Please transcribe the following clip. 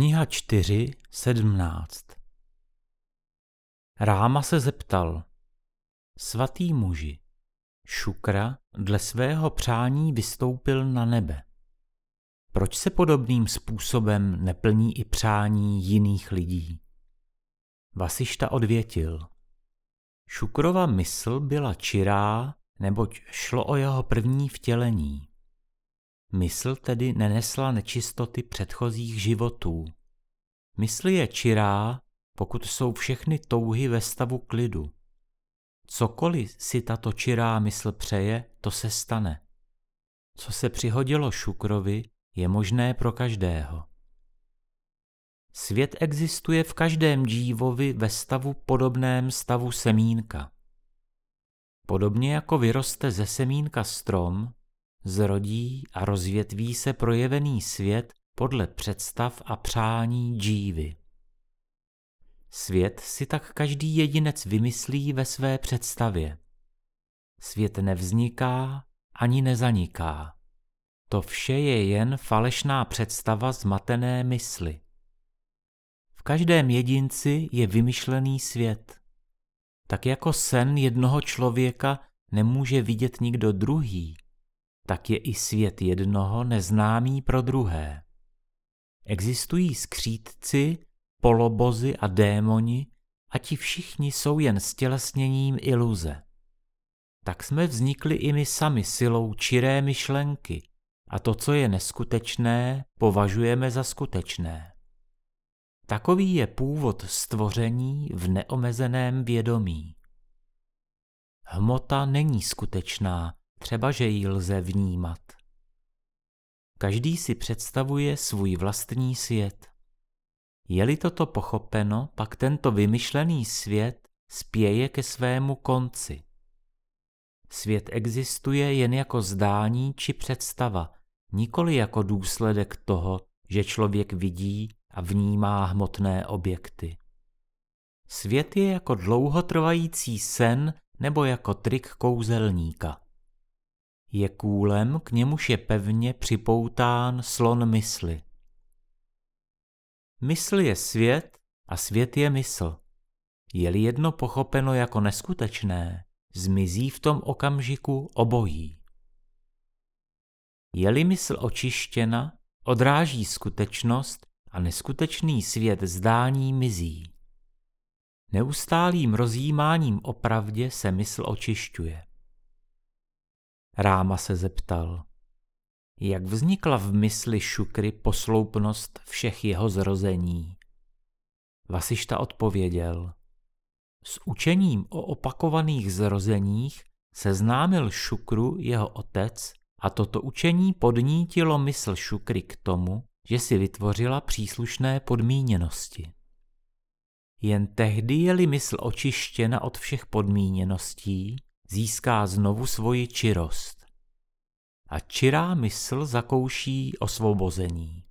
Kniha 4, 17 Ráma se zeptal, svatý muži, Šukra dle svého přání vystoupil na nebe. Proč se podobným způsobem neplní i přání jiných lidí? Vasišta odvětil. Šukrova mysl byla čirá, neboť šlo o jeho první vtělení. Mysl tedy nenesla nečistoty předchozích životů. Mysl je čirá, pokud jsou všechny touhy ve stavu klidu. Cokoliv si tato čirá mysl přeje, to se stane. Co se přihodilo Šukrovi, je možné pro každého. Svět existuje v každém dívovi ve stavu podobném stavu semínka. Podobně jako vyroste ze semínka strom, zrodí a rozvětví se projevený svět podle představ a přání džívy. Svět si tak každý jedinec vymyslí ve své představě. Svět nevzniká ani nezaniká. To vše je jen falešná představa zmatené mysli. V každém jedinci je vymyšlený svět. Tak jako sen jednoho člověka nemůže vidět nikdo druhý, tak je i svět jednoho neznámý pro druhé. Existují skřítci, polobozy a démoni a ti všichni jsou jen stělesněním iluze. Tak jsme vznikli i my sami silou čiré myšlenky a to, co je neskutečné, považujeme za skutečné. Takový je původ stvoření v neomezeném vědomí. Hmota není skutečná, třeba že ji lze vnímat. Každý si představuje svůj vlastní svět. Je-li toto pochopeno, pak tento vymyšlený svět spěje ke svému konci. Svět existuje jen jako zdání či představa, nikoli jako důsledek toho, že člověk vidí a vnímá hmotné objekty. Svět je jako dlouhotrvající sen nebo jako trik kouzelníka. Je kůlem, k němuž je pevně připoután slon mysli. Mysl je svět a svět je mysl. Je-li jedno pochopeno jako neskutečné, zmizí v tom okamžiku obojí. Je-li mysl očištěna, odráží skutečnost a neskutečný svět zdání mizí. Neustálým rozjímáním o pravdě se mysl očišťuje. Ráma se zeptal, jak vznikla v mysli Šukry posloupnost všech jeho zrození. Vasišta odpověděl, s učením o opakovaných zrozeních seznámil Šukru jeho otec a toto učení podnítilo mysl Šukry k tomu, že si vytvořila příslušné podmíněnosti. Jen tehdy je-li mysl očištěna od všech podmíněností, získá znovu svoji čirost. A čirá mysl zakouší osvobození.